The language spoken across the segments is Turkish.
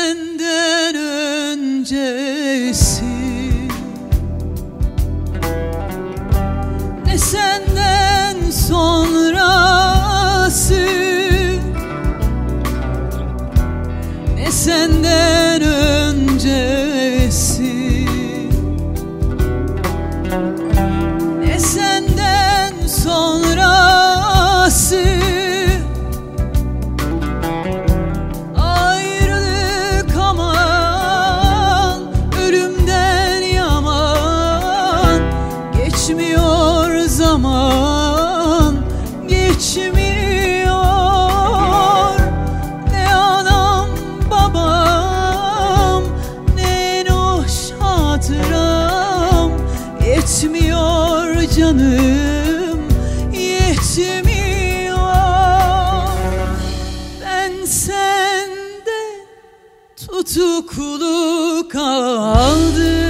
senden öncesi. Zaman Geçmiyor. Ne anam babam Ne hoş hatıram. Yetmiyor canım Yetmiyor. Ben sende tutuklu kaldım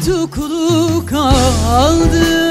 tutuklu kaldım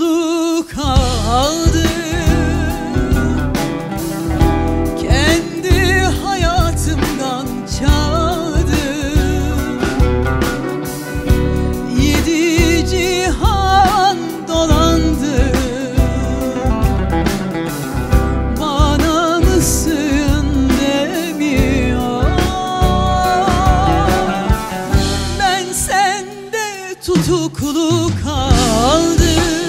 tutuklu kaldım Kendi hayatımdan çaldım Yedi cihan dolandım Bana mısın demiyor? Ben sende tutuklu kaldım